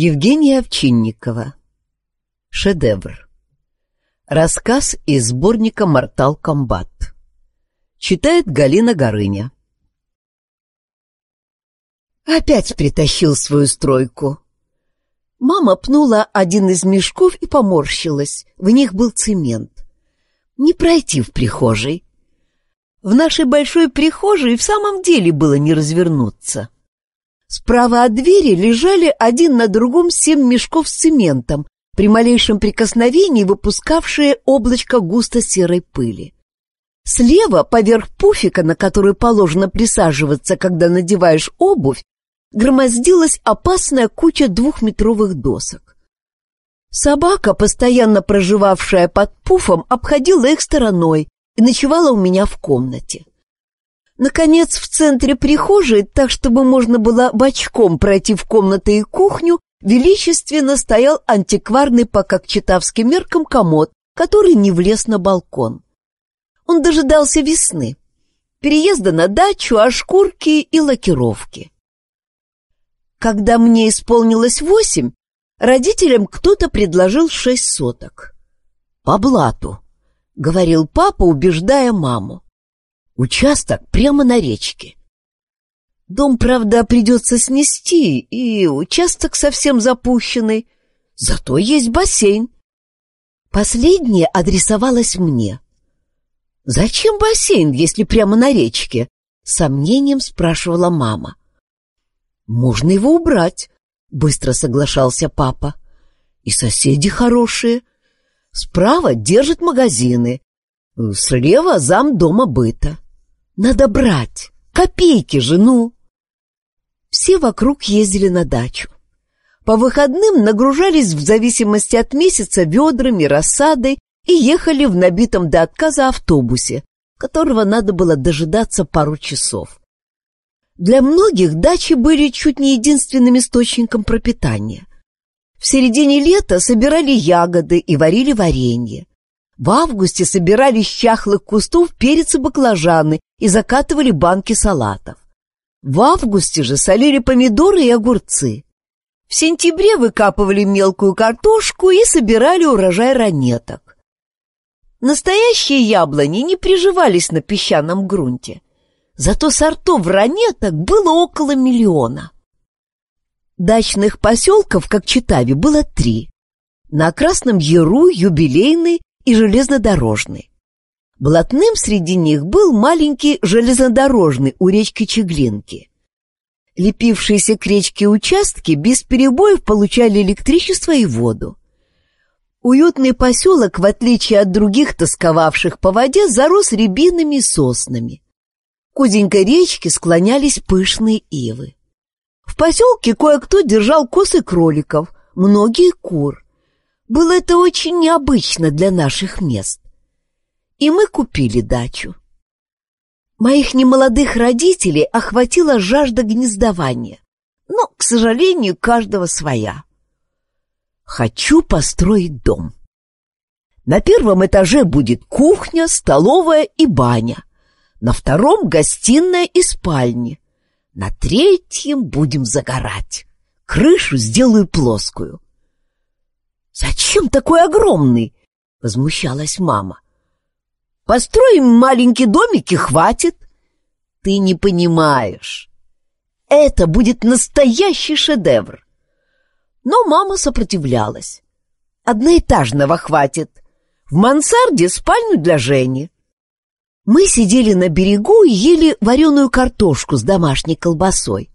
Евгения Овчинникова. Шедевр. Рассказ из сборника «Мортал Комбат». Читает Галина Горыня. Опять притащил свою стройку. Мама пнула один из мешков и поморщилась. В них был цемент. Не пройти в прихожей. В нашей большой прихожей в самом деле было не развернуться. Справа от двери лежали один на другом семь мешков с цементом, при малейшем прикосновении выпускавшие облачко густо серой пыли. Слева, поверх пуфика, на который положено присаживаться, когда надеваешь обувь, громоздилась опасная куча двухметровых досок. Собака, постоянно проживавшая под пуфом, обходила их стороной и ночевала у меня в комнате. Наконец, в центре прихожей, так чтобы можно было бочком пройти в комнаты и кухню, величественно стоял антикварный по кокчетавским меркам комод, который не влез на балкон. Он дожидался весны, переезда на дачу, а шкурки и лакировки. Когда мне исполнилось восемь, родителям кто-то предложил шесть соток. «По блату», — говорил папа, убеждая маму. Участок прямо на речке. Дом, правда, придется снести, и участок совсем запущенный. Зато есть бассейн. Последнее адресовалось мне. «Зачем бассейн, если прямо на речке?» — сомнением спрашивала мама. «Можно его убрать», — быстро соглашался папа. «И соседи хорошие. Справа держат магазины, слева зам дома быта». Надо брать! Копейки же, ну!» Все вокруг ездили на дачу. По выходным нагружались в зависимости от месяца ведрами, рассадой и ехали в набитом до отказа автобусе, которого надо было дожидаться пару часов. Для многих дачи были чуть не единственным источником пропитания. В середине лета собирали ягоды и варили варенье. В августе собирали с чахлых кустов перец и баклажаны и закатывали банки салатов. В августе же солили помидоры и огурцы. В сентябре выкапывали мелкую картошку и собирали урожай ранеток. Настоящие яблони не приживались на песчаном грунте. Зато сортов ранеток было около миллиона. Дачных поселков, как Читави, было три. На Красном Яру, Юбилейный и железнодорожный. Блатным среди них был маленький железнодорожный у речки Чеглинки. Лепившиеся к речке участки без перебоев получали электричество и воду. Уютный поселок, в отличие от других тосковавших по воде, зарос рябинами и соснами. К узенькой речке склонялись пышные ивы. В поселке кое-кто держал косы кроликов, многие кур. Было это очень необычно для наших мест. И мы купили дачу. Моих немолодых родителей охватила жажда гнездования, но, к сожалению, каждого своя. Хочу построить дом. На первом этаже будет кухня, столовая и баня. На втором — гостиная и спальни. На третьем будем загорать. Крышу сделаю плоскую. «Зачем такой огромный?» — возмущалась мама. «Построим маленький домик и хватит». «Ты не понимаешь. Это будет настоящий шедевр». Но мама сопротивлялась. «Одноэтажного хватит. В мансарде спальню для Жени». Мы сидели на берегу и ели вареную картошку с домашней колбасой.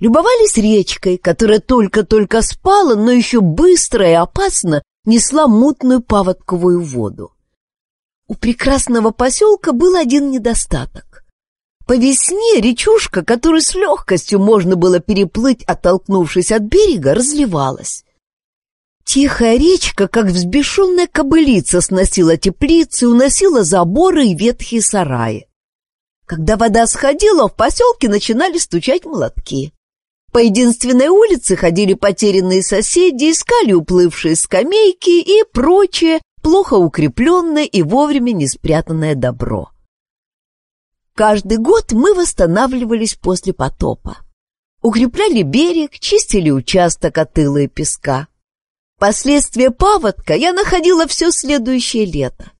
Любовались речкой, которая только-только спала, но еще быстро и опасно несла мутную паводковую воду. У прекрасного поселка был один недостаток. По весне речушка, которую с легкостью можно было переплыть, оттолкнувшись от берега, разливалась. Тихая речка, как взбешенная кобылица, сносила теплицы, уносила заборы и ветхие сараи. Когда вода сходила, в поселке начинали стучать молотки. По единственной улице ходили потерянные соседи, искали уплывшие скамейки и прочее, плохо укрепленное и вовремя не спрятанное добро. Каждый год мы восстанавливались после потопа. укрепляли берег, чистили участок от тыла и песка. Последствия паводка я находила все следующее лето.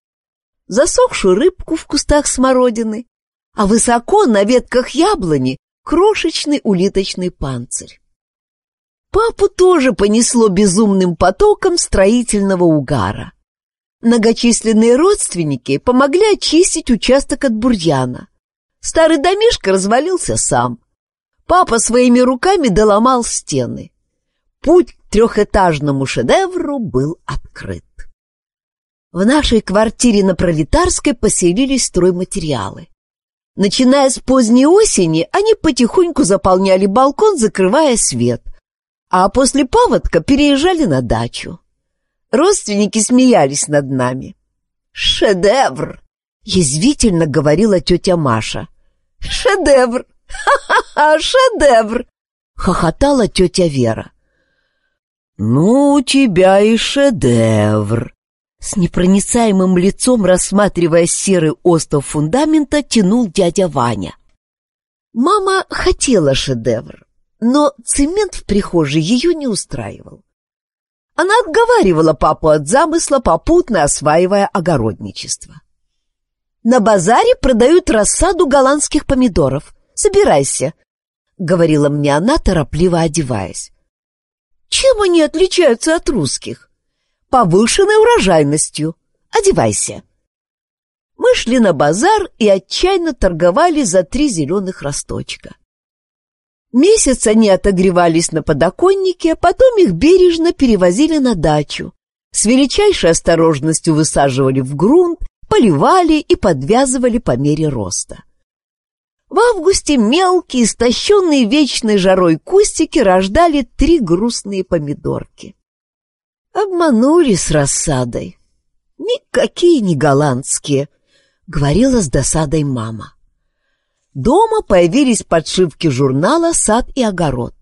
Засохшую рыбку в кустах смородины, а высоко на ветках яблони крошечный улиточный панцирь. Папу тоже понесло безумным потоком строительного угара. Многочисленные родственники помогли очистить участок от бурьяна. Старый домишко развалился сам. Папа своими руками доломал стены. Путь к трехэтажному шедевру был открыт. В нашей квартире на Пролетарской поселились стройматериалы. Начиная с поздней осени, они потихоньку заполняли балкон, закрывая свет, а после паводка переезжали на дачу. Родственники смеялись над нами. «Шедевр!» — язвительно говорила тетя Маша. «Шедевр! Ха-ха-ха! Шедевр!» — хохотала тетя Вера. «Ну, у тебя и шедевр!» С непроницаемым лицом, рассматривая серый остров фундамента, тянул дядя Ваня. Мама хотела шедевр, но цемент в прихожей ее не устраивал. Она отговаривала папу от замысла, попутно осваивая огородничество. «На базаре продают рассаду голландских помидоров. Собирайся», — говорила мне она, торопливо одеваясь. «Чем они отличаются от русских?» Повышенной урожайностью. Одевайся. Мы шли на базар и отчаянно торговали за три зеленых росточка. Месяц они отогревались на подоконнике, а потом их бережно перевозили на дачу. С величайшей осторожностью высаживали в грунт, поливали и подвязывали по мере роста. В августе мелкие, истощенные вечной жарой кустики рождали три грустные помидорки. Обманули с рассадой. Никакие не голландские, говорила с досадой мама. Дома появились подшивки журнала «Сад и огород».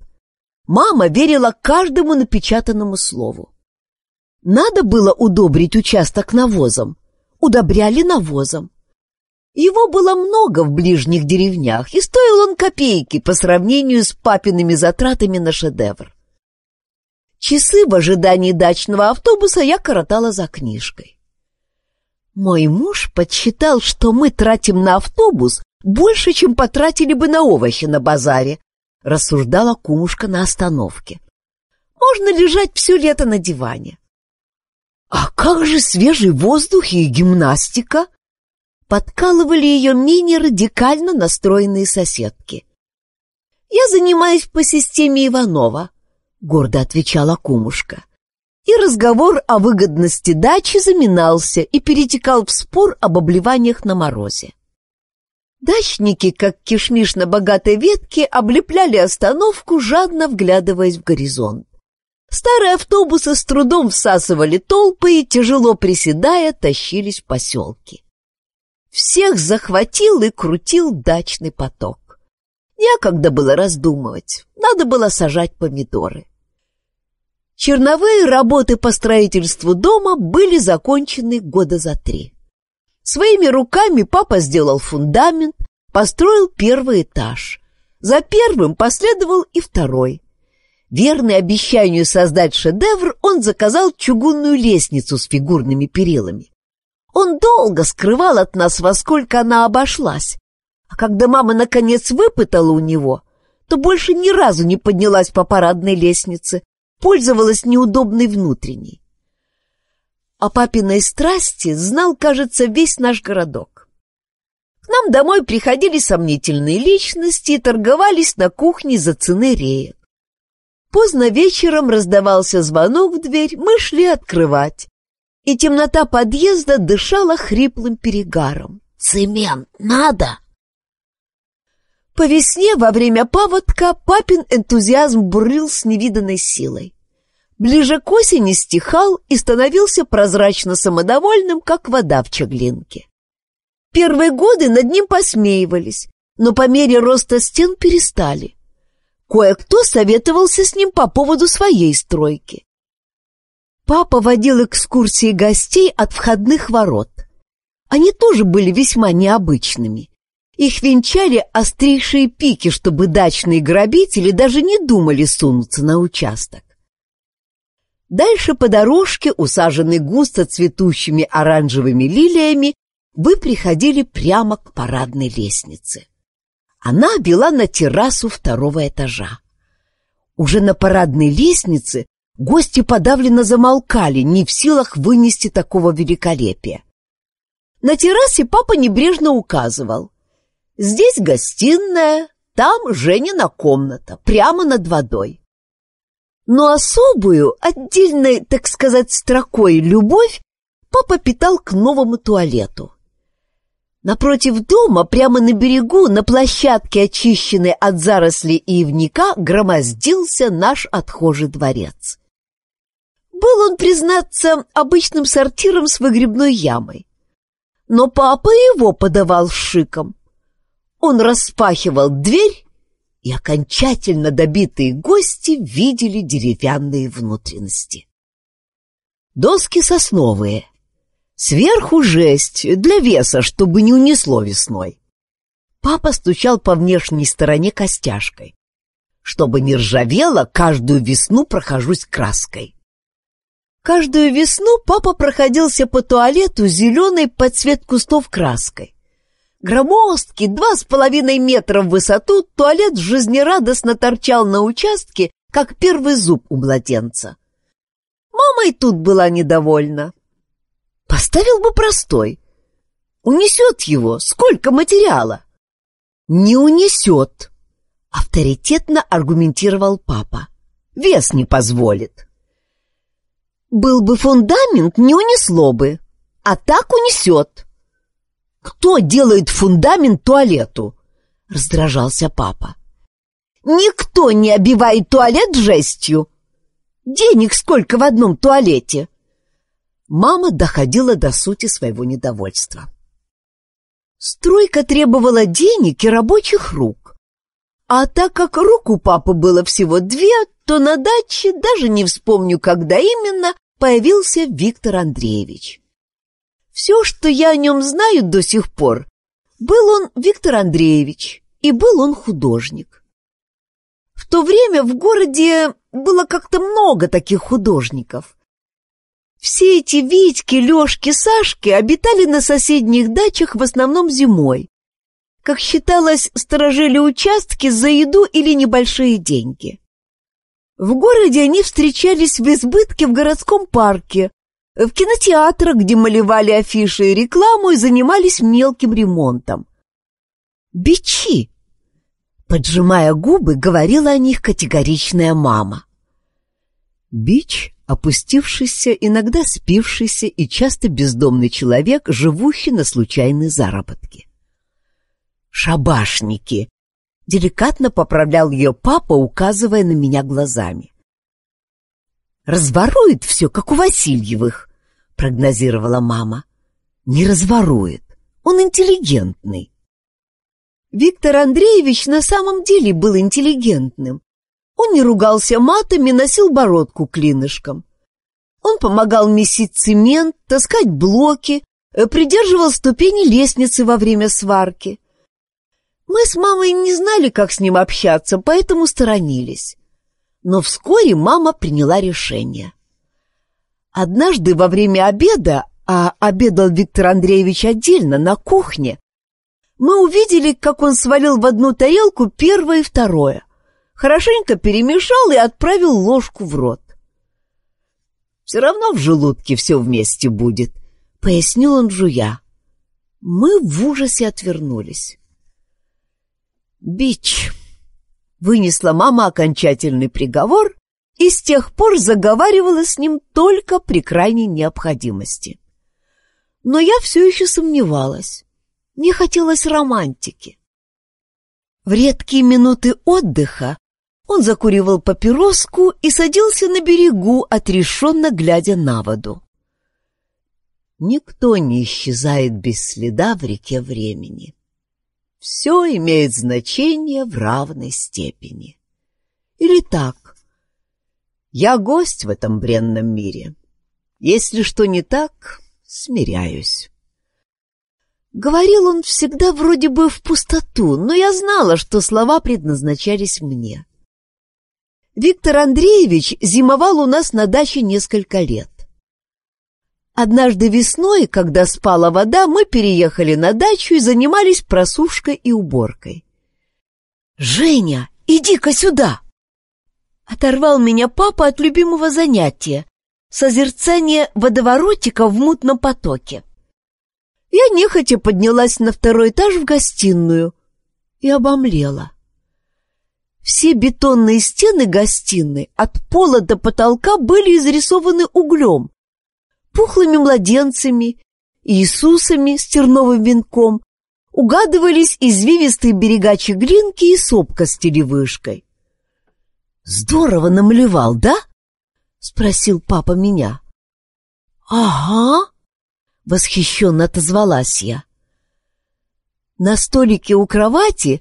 Мама верила каждому напечатанному слову. Надо было удобрить участок навозом. Удобряли навозом. Его было много в ближних деревнях, и стоил он копейки по сравнению с папиными затратами на шедевр. Часы в ожидании дачного автобуса я коротала за книжкой. Мой муж подсчитал, что мы тратим на автобус больше, чем потратили бы на овощи на базаре, рассуждала кумушка на остановке. Можно лежать все лето на диване. А как же свежий воздух и гимнастика? Подкалывали ее менее радикально настроенные соседки. Я занимаюсь по системе Иванова, гордо отвечала кумушка. И разговор о выгодности дачи заминался и перетекал в спор об обливаниях на морозе. Дачники, как кишмиш на богатой ветке, облепляли остановку, жадно вглядываясь в горизонт. Старые автобусы с трудом всасывали толпы и, тяжело приседая, тащились в поселки. Всех захватил и крутил дачный поток. Некогда было раздумывать, надо было сажать помидоры. Черновые работы по строительству дома были закончены года за три. Своими руками папа сделал фундамент, построил первый этаж. За первым последовал и второй. Верный обещанию создать шедевр, он заказал чугунную лестницу с фигурными перилами. Он долго скрывал от нас, во сколько она обошлась. А когда мама наконец выпытала у него, то больше ни разу не поднялась по парадной лестнице, пользовалась неудобной внутренней. О папиной страсти знал, кажется, весь наш городок. К нам домой приходили сомнительные личности и торговались на кухне за цены реек. Поздно вечером раздавался звонок в дверь, мы шли открывать, и темнота подъезда дышала хриплым перегаром. «Цемент надо!» По весне во время паводка папин энтузиазм бурлил с невиданной силой. Ближе к осени стихал и становился прозрачно самодовольным, как вода в чаглинке. Первые годы над ним посмеивались, но по мере роста стен перестали. Кое-кто советовался с ним по поводу своей стройки. Папа водил экскурсии гостей от входных ворот. Они тоже были весьма необычными. Их венчали острейшие пики, чтобы дачные грабители даже не думали сунуться на участок. Дальше по дорожке, усаженной густо цветущими оранжевыми лилиями, вы приходили прямо к парадной лестнице. Она вела на террасу второго этажа. Уже на парадной лестнице гости подавленно замолкали, не в силах вынести такого великолепия. На террасе папа небрежно указывал. Здесь гостиная, там Женина комната, прямо над водой. Но особую, отдельной, так сказать, строкой любовь папа питал к новому туалету. Напротив дома, прямо на берегу, на площадке, очищенной от зарослей ивника, громоздился наш отхожий дворец. Был он, признаться, обычным сортиром с выгребной ямой. Но папа его подавал шиком. Он распахивал дверь, и окончательно добитые гости видели деревянные внутренности. Доски сосновые, Сверху жесть, для веса, чтобы не унесло весной. Папа стучал по внешней стороне костяшкой. Чтобы не ржавело, каждую весну прохожусь краской. Каждую весну папа проходился по туалету зеленой под цвет кустов краской. Громоздкий, два с половиной метра в высоту, туалет жизнерадостно торчал на участке, как первый зуб у младенца. Мама и тут была недовольна. Поставил бы простой. Унесет его. Сколько материала? Не унесет, авторитетно аргументировал папа. Вес не позволит. Был бы фундамент, не унесло бы, а так унесет. Кто делает фундамент туалету? Раздражался папа. Никто не обивает туалет жестью. Денег сколько в одном туалете? мама доходила до сути своего недовольства. Стройка требовала денег и рабочих рук. А так как рук у папы было всего две, то на даче, даже не вспомню, когда именно, появился Виктор Андреевич. Все, что я о нем знаю до сих пор, был он Виктор Андреевич, и был он художник. В то время в городе было как-то много таких художников, все эти Витьки, Лешки, Сашки обитали на соседних дачах в основном зимой. Как считалось, сторожили участки за еду или небольшие деньги. В городе они встречались в избытке в городском парке, в кинотеатрах, где малевали афиши и рекламу и занимались мелким ремонтом. «Бичи!» Поджимая губы, говорила о них категоричная мама. Бич опустившийся, иногда спившийся и часто бездомный человек, живущий на случайные заработки. «Шабашники!» — деликатно поправлял ее папа, указывая на меня глазами. «Разворует все, как у Васильевых», — прогнозировала мама. «Не разворует. Он интеллигентный». Виктор Андреевич на самом деле был интеллигентным, он не ругался матами, носил бородку клинышком. Он помогал месить цемент, таскать блоки, э, придерживал ступени лестницы во время сварки. Мы с мамой не знали, как с ним общаться, поэтому сторонились. Но вскоре мама приняла решение. Однажды во время обеда, а обедал Виктор Андреевич отдельно, на кухне, мы увидели, как он свалил в одну тарелку первое и второе — хорошенько перемешал и отправил ложку в рот. «Все равно в желудке все вместе будет», — пояснил он жуя. Мы в ужасе отвернулись. «Бич», — вынесла мама окончательный приговор и с тех пор заговаривала с ним только при крайней необходимости. Но я все еще сомневалась. Мне хотелось романтики. В редкие минуты отдыха он закуривал папироску и садился на берегу, отрешенно глядя на воду. Никто не исчезает без следа в реке времени. Все имеет значение в равной степени. Или так. Я гость в этом бренном мире. Если что не так, смиряюсь. Говорил он всегда вроде бы в пустоту, но я знала, что слова предназначались мне. Виктор Андреевич зимовал у нас на даче несколько лет. Однажды весной, когда спала вода, мы переехали на дачу и занимались просушкой и уборкой. «Женя, иди-ка сюда!» Оторвал меня папа от любимого занятия — созерцания водоворотика в мутном потоке. Я нехотя поднялась на второй этаж в гостиную и обомлела. Все бетонные стены гостиной от пола до потолка были изрисованы углем, пухлыми младенцами, Иисусами с терновым венком, угадывались извивистые берега Чеглинки и сопка с телевышкой. «Здорово намалевал, да?» — спросил папа меня. «Ага», — восхищенно отозвалась я. На столике у кровати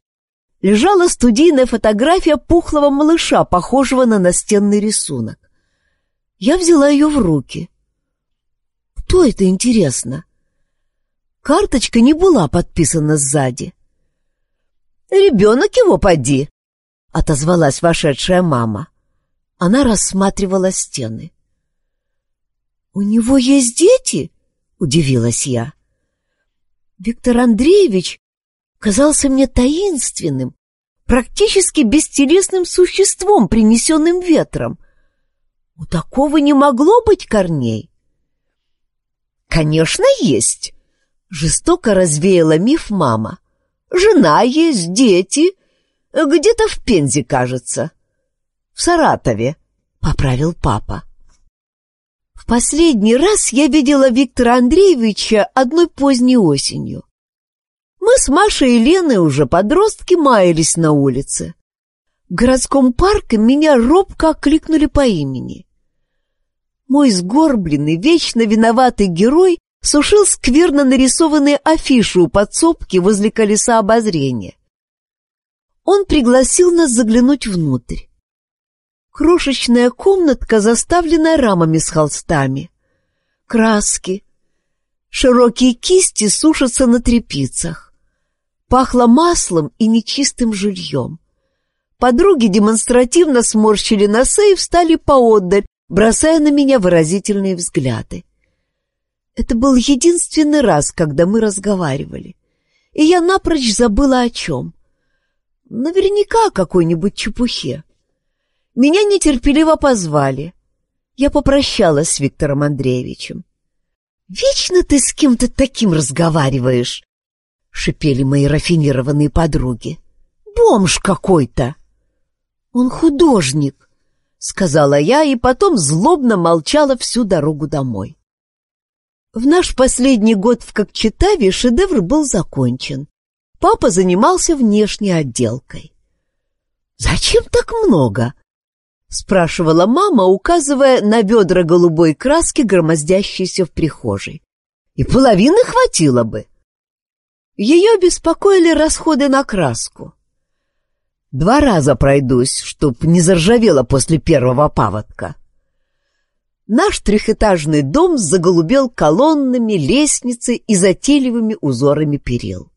лежала студийная фотография пухлого малыша, похожего на настенный рисунок. Я взяла ее в руки. Кто это, интересно? Карточка не была подписана сзади. «Ребенок его поди!» — отозвалась вошедшая мама. Она рассматривала стены. «У него есть дети?» — удивилась я. Виктор Андреевич казался мне таинственным, практически бестелесным существом, принесенным ветром. У такого не могло быть корней. «Конечно, есть!» — жестоко развеяла миф мама. «Жена есть, дети. Где-то в Пензе, кажется. В Саратове», — поправил папа. В последний раз я видела Виктора Андреевича одной поздней осенью. Мы с Машей и Леной уже подростки маялись на улице. В городском парке меня робко окликнули по имени. Мой сгорбленный, вечно виноватый герой сушил скверно нарисованные афиши у подсобки возле колеса обозрения. Он пригласил нас заглянуть внутрь. Крошечная комнатка, заставленная рамами с холстами. Краски. Широкие кисти сушатся на тряпицах. Пахло маслом и нечистым жильем. Подруги демонстративно сморщили носы и встали поотдаль, бросая на меня выразительные взгляды. Это был единственный раз, когда мы разговаривали, и я напрочь забыла о чем. Наверняка о какой-нибудь чепухе. Меня нетерпеливо позвали. Я попрощалась с Виктором Андреевичем. «Вечно ты с кем-то таким разговариваешь!» — шипели мои рафинированные подруги. «Бомж какой-то!» «Он художник», — сказала я, и потом злобно молчала всю дорогу домой. В наш последний год в Кокчетаве шедевр был закончен. Папа занимался внешней отделкой. «Зачем так много?» — спрашивала мама, указывая на ведра голубой краски, громоздящиеся в прихожей. «И половины хватило бы». Ее беспокоили расходы на краску. Два раза пройдусь, чтоб не заржавело после первого паводка. Наш трехэтажный дом заголубел колоннами, лестницей и затейливыми узорами перил.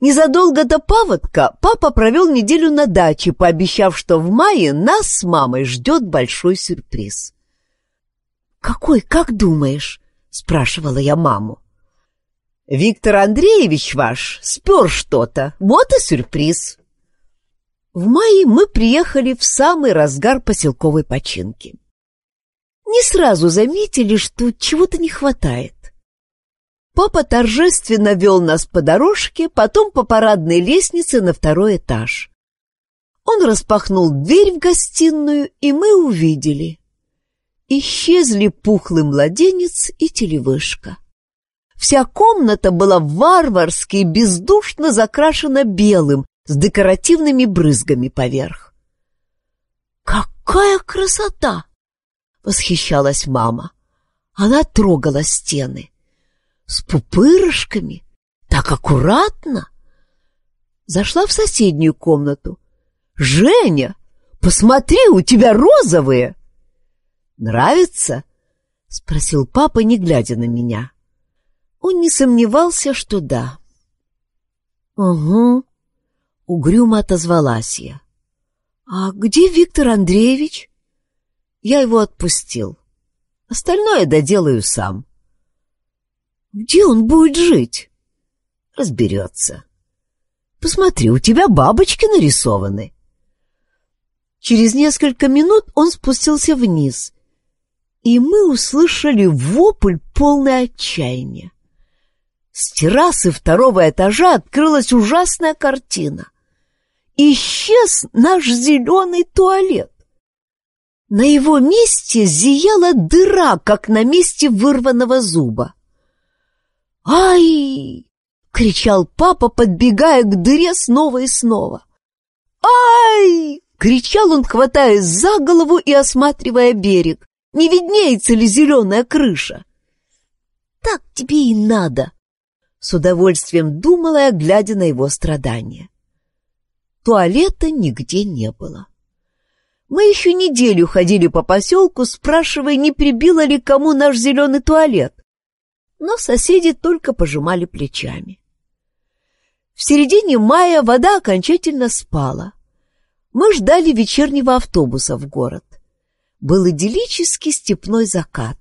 Незадолго до паводка папа провел неделю на даче, пообещав, что в мае нас с мамой ждет большой сюрприз. «Какой, как думаешь?» — спрашивала я маму. Виктор Андреевич ваш спер что-то, вот и сюрприз. В мае мы приехали в самый разгар поселковой починки. Не сразу заметили, что чего-то не хватает. Папа торжественно вел нас по дорожке, потом по парадной лестнице на второй этаж. Он распахнул дверь в гостиную, и мы увидели. Исчезли пухлый младенец и телевышка. Вся комната была варварски и бездушно закрашена белым, с декоративными брызгами поверх. «Какая красота!» — восхищалась мама. Она трогала стены. С пупырышками, так аккуратно. Зашла в соседнюю комнату. «Женя, посмотри, у тебя розовые!» «Нравится?» — спросил папа, не глядя на меня. Он не сомневался, что да. «Угу», — угрюмо отозвалась я. «А где Виктор Андреевич?» «Я его отпустил. Остальное доделаю сам». «Где он будет жить?» «Разберется». «Посмотри, у тебя бабочки нарисованы». Через несколько минут он спустился вниз, и мы услышали вопль полное отчаяния. С террасы второго этажа открылась ужасная картина. Исчез наш зеленый туалет. На его месте зияла дыра, как на месте вырванного зуба. «Ай!» — кричал папа, подбегая к дыре снова и снова. «Ай!» — кричал он, хватаясь за голову и осматривая берег. «Не виднеется ли зеленая крыша?» «Так тебе и надо!» С удовольствием думала я, глядя на его страдания. Туалета нигде не было. Мы еще неделю ходили по поселку, спрашивая, не прибило ли кому наш зеленый туалет. Но соседи только пожимали плечами. В середине мая вода окончательно спала. Мы ждали вечернего автобуса в город. Был идиллический степной закат.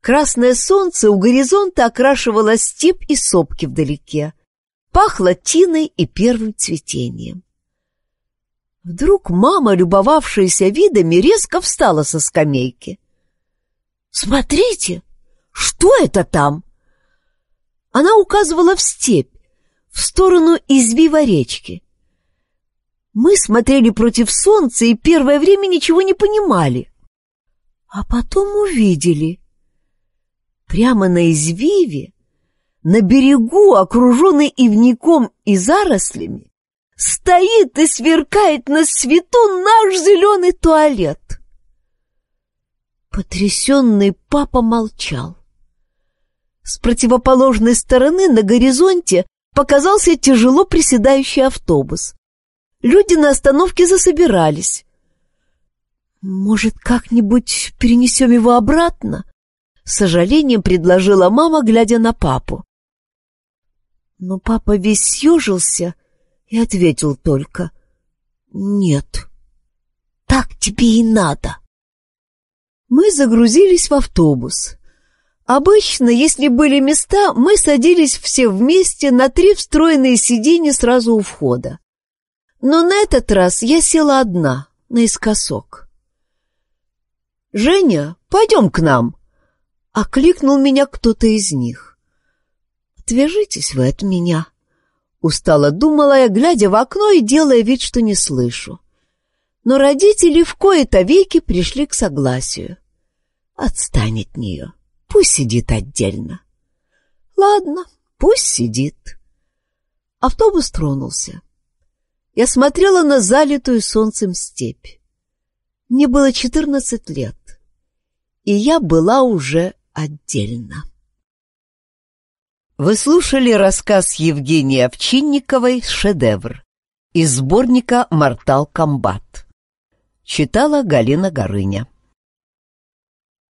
Красное солнце у горизонта окрашивало степь и сопки вдалеке. Пахло тиной и первым цветением. Вдруг мама, любовавшаяся видами, резко встала со скамейки. «Смотрите, что это там?» Она указывала в степь, в сторону извива речки. Мы смотрели против солнца и первое время ничего не понимали. А потом увидели. Прямо на извиве, на берегу, окруженный ивником и зарослями, стоит и сверкает на свету наш зеленый туалет. Потрясенный папа молчал. С противоположной стороны на горизонте показался тяжело приседающий автобус. Люди на остановке засобирались. «Может, как-нибудь перенесем его обратно?» С сожалением предложила мама, глядя на папу. Но папа весь съежился и ответил только «Нет, так тебе и надо». Мы загрузились в автобус. Обычно, если были места, мы садились все вместе на три встроенные сиденья сразу у входа. Но на этот раз я села одна, наискосок. «Женя, пойдем к нам!» — окликнул меня кто-то из них. «Отвяжитесь вы от меня!» Устало думала я, глядя в окно и делая вид, что не слышу. Но родители в кои-то веки пришли к согласию. Отстань от нее, пусть сидит отдельно. Ладно, пусть сидит. Автобус тронулся. Я смотрела на залитую солнцем степь. Мне было четырнадцать лет, и я была уже отдельно. Вы слушали рассказ Евгении Овчинниковой «Шедевр» из сборника «Мортал Комбат». Читала Галина Горыня.